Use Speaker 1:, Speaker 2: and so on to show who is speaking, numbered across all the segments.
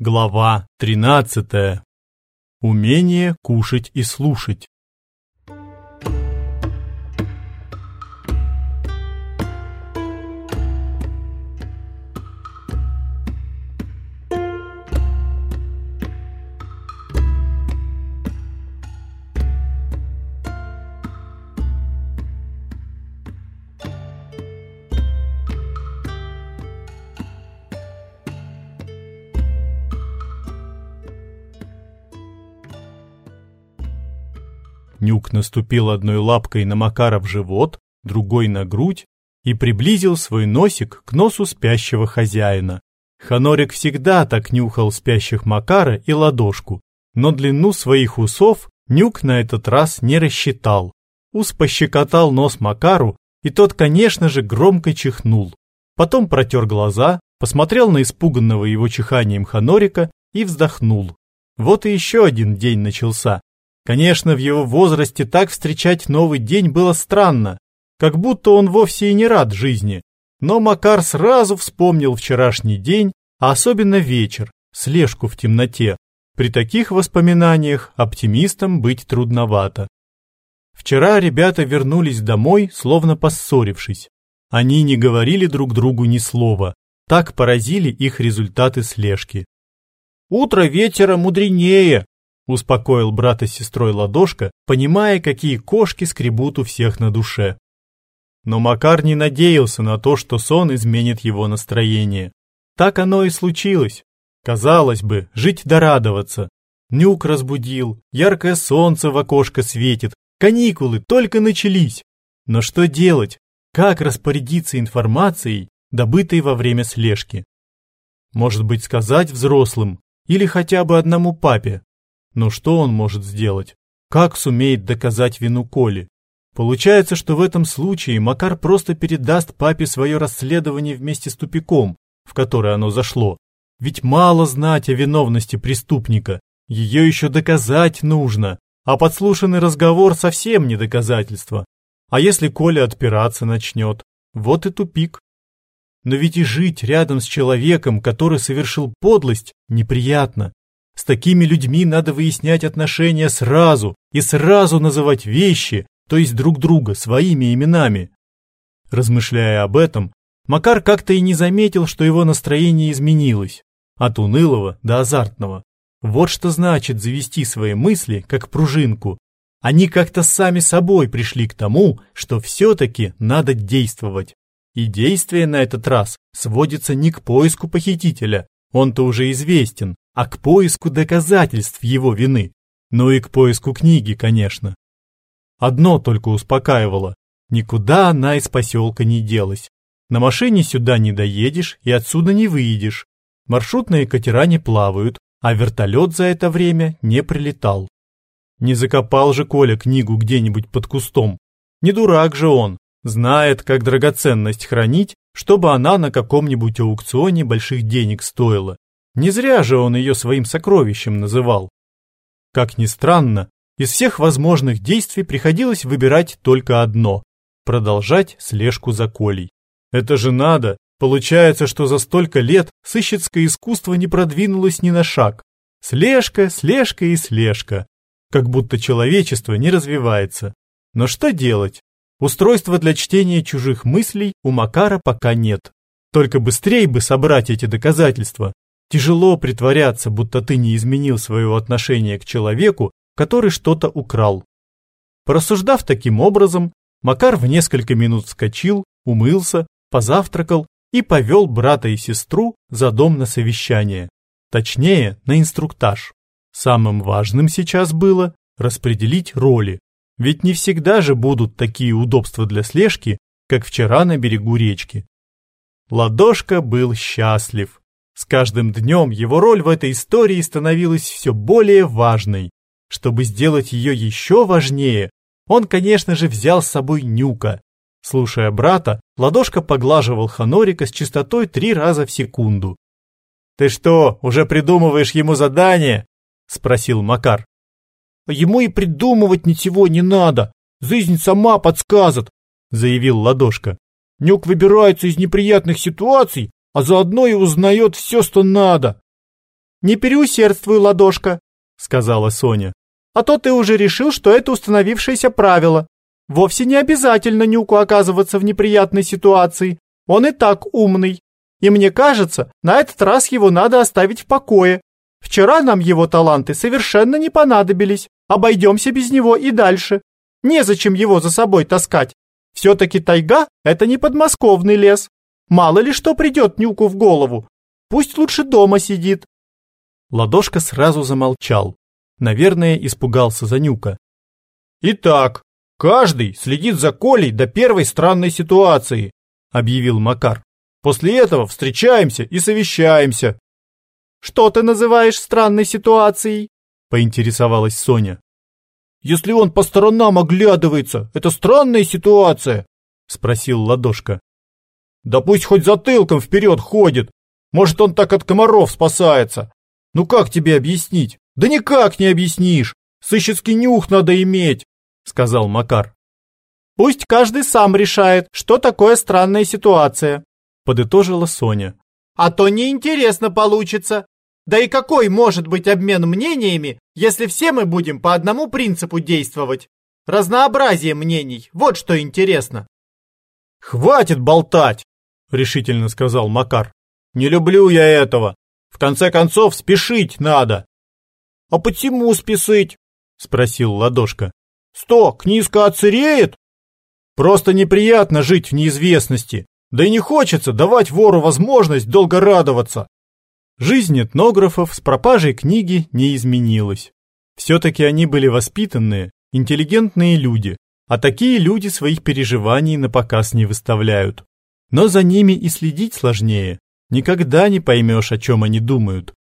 Speaker 1: Глава 13. Умение кушать и слушать. Нюк наступил одной лапкой на Макара в живот, другой на грудь и приблизил свой носик к носу спящего хозяина. Ханорик всегда так нюхал спящих Макара и ладошку, но длину своих усов Нюк на этот раз не рассчитал. Ус пощекотал нос Макару, и тот, конечно же, громко чихнул. Потом протер глаза, посмотрел на испуганного его чиханием Ханорика и вздохнул. Вот и еще один день начался. Конечно, в его возрасте так встречать новый день было странно, как будто он вовсе и не рад жизни. Но Макар сразу вспомнил вчерашний день, а особенно вечер, слежку в темноте. При таких воспоминаниях оптимистом быть трудновато. Вчера ребята вернулись домой, словно поссорившись. Они не говорили друг другу ни слова. Так поразили их результаты слежки. «Утро ветера мудренее», Успокоил брата с сестрой ладошка, понимая, какие кошки скребут у всех на душе. Но Макар не надеялся на то, что сон изменит его настроение. Так оно и случилось. Казалось бы, жить да радоваться. Нюк разбудил, яркое солнце в окошко светит, каникулы только начались. Но что делать? Как распорядиться информацией, добытой во время слежки? Может быть, сказать взрослым или хотя бы одному папе, но что он может сделать? Как сумеет доказать вину Коли? Получается, что в этом случае Макар просто передаст папе свое расследование вместе с тупиком, в который оно зашло. Ведь мало знать о виновности преступника, ее еще доказать нужно, а подслушанный разговор совсем не доказательство. А если Коля отпираться начнет? Вот и тупик. Но ведь и жить рядом с человеком, который совершил подлость, неприятно. С такими людьми надо выяснять отношения сразу и сразу называть вещи, то есть друг друга, своими именами. Размышляя об этом, Макар как-то и не заметил, что его настроение изменилось. От унылого до азартного. Вот что значит завести свои мысли, как пружинку. Они как-то сами собой пришли к тому, что все-таки надо действовать. И действие на этот раз сводится не к поиску похитителя, он-то уже известен, а к поиску доказательств его вины. Ну и к поиску книги, конечно. Одно только успокаивало. Никуда она из поселка не делась. На машине сюда не доедешь и отсюда не выедешь. Маршрутные катера не плавают, а вертолет за это время не прилетал. Не закопал же Коля книгу где-нибудь под кустом. Не дурак же он, знает, как драгоценность хранить чтобы она на каком-нибудь аукционе больших денег стоила. Не зря же он ее своим сокровищем называл. Как ни странно, из всех возможных действий приходилось выбирать только одно – продолжать слежку за Колей. Это же надо! Получается, что за столько лет сыщицкое искусство не продвинулось ни на шаг. Слежка, слежка и слежка. Как будто человечество не развивается. Но что делать? Устройства для чтения чужих мыслей у Макара пока нет. Только быстрее бы собрать эти доказательства. Тяжело притворяться, будто ты не изменил своего отношения к человеку, который что-то украл. Порассуждав таким образом, Макар в несколько минут вскочил, умылся, позавтракал и повел брата и сестру за дом на совещание. Точнее, на инструктаж. Самым важным сейчас было распределить роли, ведь не всегда же будут такие удобства для слежки, как вчера на берегу речки. Ладошка был счастлив. С каждым днем его роль в этой истории становилась все более важной. Чтобы сделать ее еще важнее, он, конечно же, взял с собой Нюка. Слушая брата, Ладошка поглаживал Ханорика с частотой три раза в секунду. «Ты что, уже придумываешь ему задание?» — спросил Макар. Ему и придумывать ничего не надо. Жизнь сама подскажет, заявил Ладошка. Нюк выбирается из неприятных ситуаций, а заодно и узнает все, что надо. Не переусердствуй, ладошка, сказала Соня. А то ты уже решил, что это установившееся правило. Вовсе не обязательно Нюку оказываться в неприятной ситуации. Он и так умный. И мне кажется, на этот раз его надо оставить в покое. Вчера нам его таланты совершенно не понадобились. Обойдемся без него и дальше. Незачем его за собой таскать. Все-таки тайга – это не подмосковный лес. Мало ли что придет Нюку в голову. Пусть лучше дома сидит. Ладошка сразу замолчал. Наверное, испугался за Нюка.
Speaker 2: Итак, каждый следит за Колей до первой странной ситуации, объявил Макар. После этого встречаемся и совещаемся.
Speaker 1: Что ты называешь странной ситуацией? поинтересовалась Соня.
Speaker 2: Если он по сторонам оглядывается, это странная ситуация, спросил Ладошка. Да пусть хоть затылком вперед ходит. Может, он так от комаров спасается. Ну как тебе объяснить? Да никак не объяснишь. Сыщицкий нюх надо иметь, сказал Макар.
Speaker 1: Пусть каждый сам решает, что такое странная ситуация, подытожила Соня. А то неинтересно получится. Да и какой может быть обмен мнениями, если все мы будем по одному принципу действовать? Разнообразие мнений, вот что интересно.
Speaker 2: Хватит болтать, решительно сказал Макар. Не люблю я этого. В конце концов, спешить надо. А почему спешить? спросил Ладошка. Сто, книжка отсыреет? Просто неприятно жить в неизвестности. Да и не хочется давать вору возможность долго радоваться.
Speaker 1: Жизнь этнографов с пропажей книги не изменилась. Все-таки они были воспитанные, интеллигентные люди, а такие люди своих переживаний на показ не выставляют. Но за ними и следить сложнее, никогда не поймешь, о чем они думают.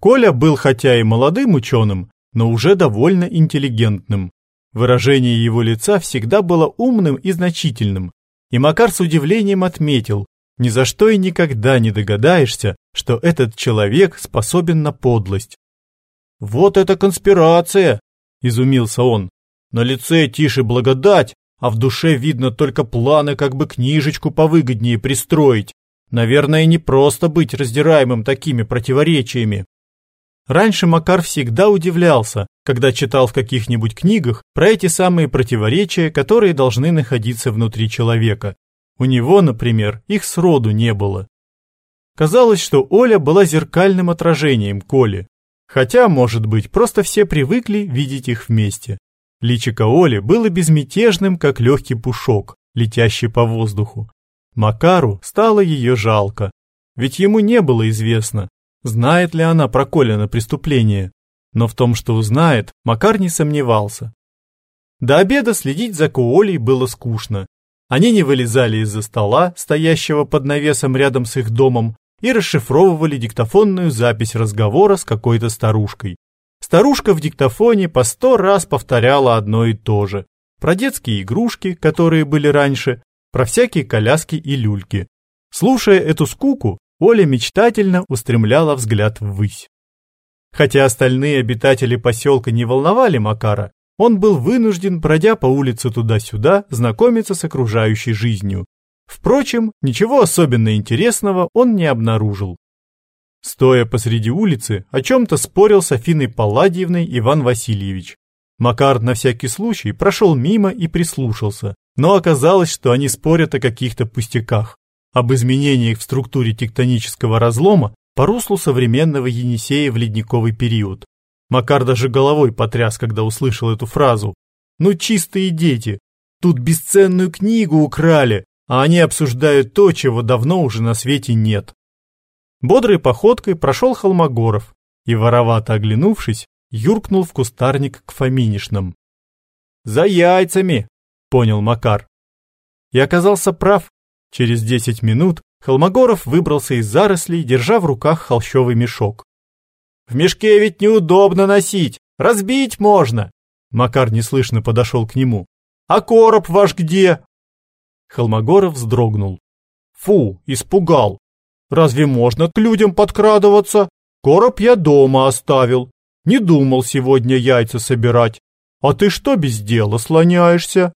Speaker 1: Коля был хотя и молодым ученым, но уже довольно интеллигентным. Выражение его лица всегда было умным и значительным, и Макар с удивлением отметил, ни за что и никогда не догадаешься, что этот человек способен на подлость.
Speaker 2: «Вот это конспирация!» – изумился он. «На лице тише благодать, а в душе видно только планы, как бы книжечку повыгоднее пристроить. Наверное, не просто быть раздираемым такими противоречиями».
Speaker 1: Раньше Макар всегда удивлялся, когда читал в каких-нибудь книгах про эти самые противоречия, которые должны находиться внутри человека. У него, например, их сроду не было. Казалось, что Оля была зеркальным отражением Коли. Хотя, может быть, просто все привыкли видеть их вместе. Личико Оли было безмятежным, как легкий пушок, летящий по воздуху. Макару стало ее жалко. Ведь ему не было известно, знает ли она про Колина преступление. Но в том, что узнает, Макар не сомневался. До обеда следить за Коолей было скучно. Они не вылезали из-за стола, стоящего под навесом рядом с их домом, и расшифровывали диктофонную запись разговора с какой-то старушкой. Старушка в диктофоне по сто раз повторяла одно и то же. Про детские игрушки, которые были раньше, про всякие коляски и люльки. Слушая эту скуку, Оля мечтательно устремляла взгляд ввысь. Хотя остальные обитатели поселка не волновали Макара, он был вынужден, пройдя по улице туда-сюда, знакомиться с окружающей жизнью. Впрочем, ничего особенно интересного он не обнаружил. Стоя посреди улицы, о чем-то спорил с Афиной Палладьевной Иван Васильевич. Макар на всякий случай прошел мимо и прислушался, но оказалось, что они спорят о каких-то пустяках, об изменениях в структуре тектонического разлома по руслу современного Енисея в ледниковый период. Макар даже головой потряс, когда услышал эту фразу. Ну чистые дети, тут бесценную книгу украли, а они обсуждают то, чего давно уже на свете нет. Бодрой походкой прошел Холмогоров и, воровато оглянувшись, юркнул в кустарник к Фоминишным.
Speaker 2: «За яйцами!» — понял Макар.
Speaker 1: И оказался прав. Через десять минут Холмогоров выбрался из зарослей, держа в руках холщовый мешок.
Speaker 2: В мешке ведь неудобно носить, разбить можно.
Speaker 1: Макар неслышно подошел к нему.
Speaker 2: А короб ваш где?
Speaker 1: Холмогоров вздрогнул.
Speaker 2: Фу, испугал. Разве можно к людям подкрадываться? Короб я дома оставил. Не думал сегодня яйца собирать. А ты что без дела слоняешься?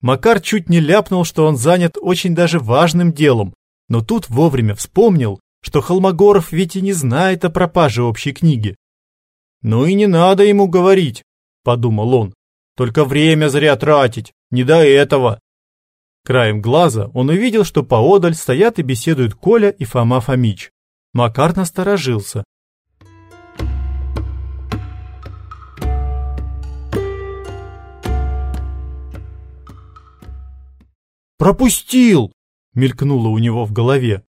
Speaker 1: Макар чуть не ляпнул, что он занят очень даже важным делом, но тут вовремя вспомнил, что Холмогоров ведь и не знает о пропаже общей книги.
Speaker 2: «Ну и не надо ему говорить», — подумал он. «Только время зря тратить, не до этого».
Speaker 1: Краем глаза он увидел, что поодаль стоят и беседуют Коля и Фома Фомич. Макар насторожился.
Speaker 2: «Пропустил!»
Speaker 1: — мелькнуло у него в голове.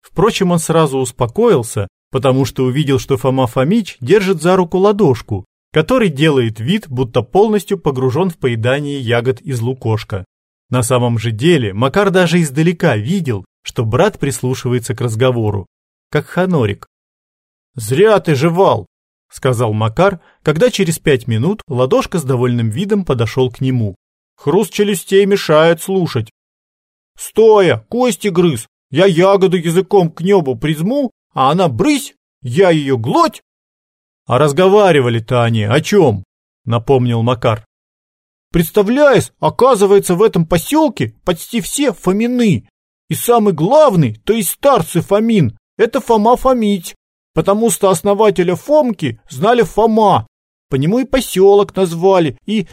Speaker 1: Впрочем, он сразу успокоился, потому что увидел, что Фома Фомич держит за руку ладошку, который делает вид, будто полностью погружен в поедание ягод из лукошка. На самом же деле Макар даже издалека видел, что брат прислушивается к разговору, как Ханорик.
Speaker 2: «Зря ты жевал!»
Speaker 1: — сказал Макар, когда через пять минут ладошка с довольным видом подошел к нему.
Speaker 2: Хруст челюстей мешает слушать. Стоя, кости грыз, я ягоду языком к небу призму, а она брысь, я ее глоть.
Speaker 1: А разговаривали-то они о чем? Напомнил Макар.
Speaker 2: Представляешь, оказывается, в этом поселке почти все Фомины. И самый главный, то есть старцы Фомин, это Фома Фомич, потому что основателя Фомки знали Фома. По нему и поселок назвали, и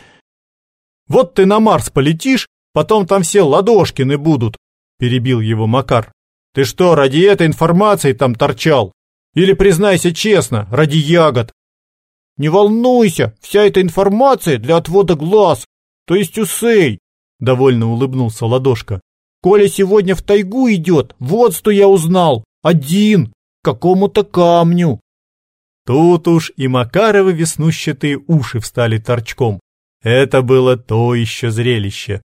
Speaker 1: вот ты на Марс полетишь, потом там все ладошкины будут, перебил его Макар. Ты что, ради этой информации там торчал? Или признайся честно, ради ягод?
Speaker 2: Не волнуйся, вся эта информация для отвода глаз, то есть усей, довольно улыбнулся Ладошка. Коля сегодня в тайгу идет, вот что я узнал. Один, к какому-то камню.
Speaker 1: Тут уж и Макаровы веснущатые уши встали торчком. Это было то еще зрелище.